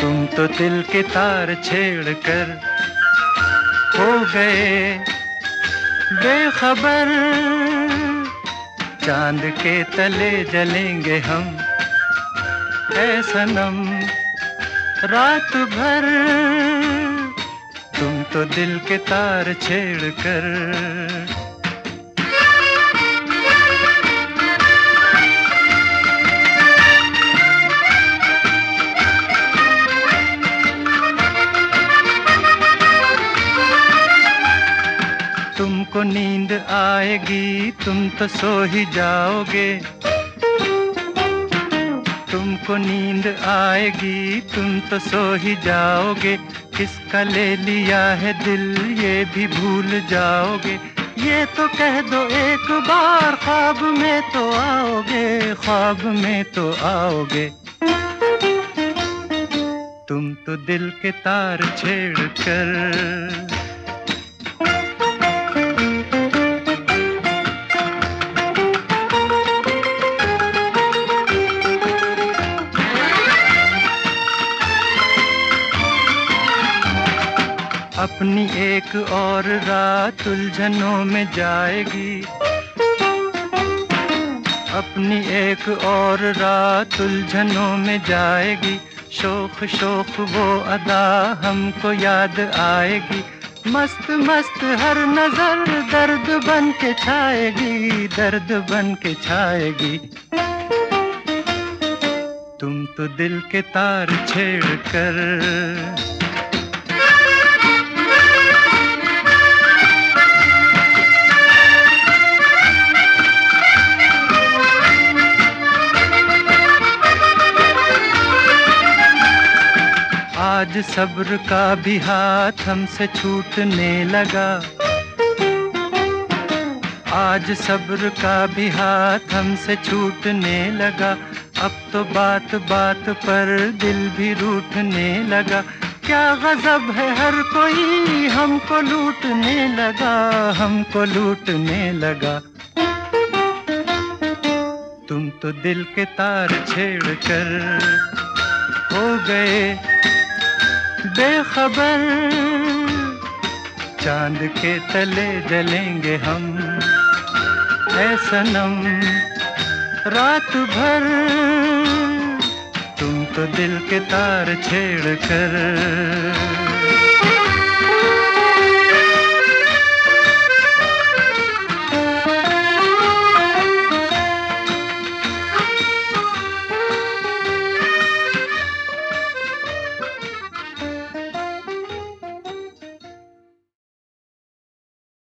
तो दिल के तार छेड़ कर हो गए। बेखबर, चाँद के तले जलेंगे हम। ऐ सनम, रात भर, तुम तो दिल के तार छेड़ कर तुमको नींद आएगी, तुम तो सो ही जाओगे। तुमको नींद आएगी, तुम तो सो ही जाओगे। किसका ले लिया है दिल, ये भी भूल जाओगे। ये तो कह दो एक बार, ख्वाब में तो आओगे, ख्वाब में तो आओगे। तुम तो दिल के तार छेड़ कर अपनी एक और रात उलझनों में जाएगी। अपनी एक और रात उलझनों में जाएगी। शोक शोक, वो अदा हमको याद आएगी। मस्त मस्त हर नज़र दर्द बन के छाएगी, दर्द बन के छाएगी। तुम तो दिल के तार छेड़ कर आज सब्र का भी हाथ हमसे छूटने लगा। आज सब्र का भी हाथ हमसे छूटने लगा। अब तो बात बात पर दिल भी रूठने लगा। क्या गजब है हर कोई हमको लूटने लगा, हमको लूटने लगा। तुम तो दिल के तार छेड़ कर हो गए बेखबर, चाँद के तले जलेंगे हम। ऐ सनम, रात भर, तुम तो दिल के तार छेड़ कर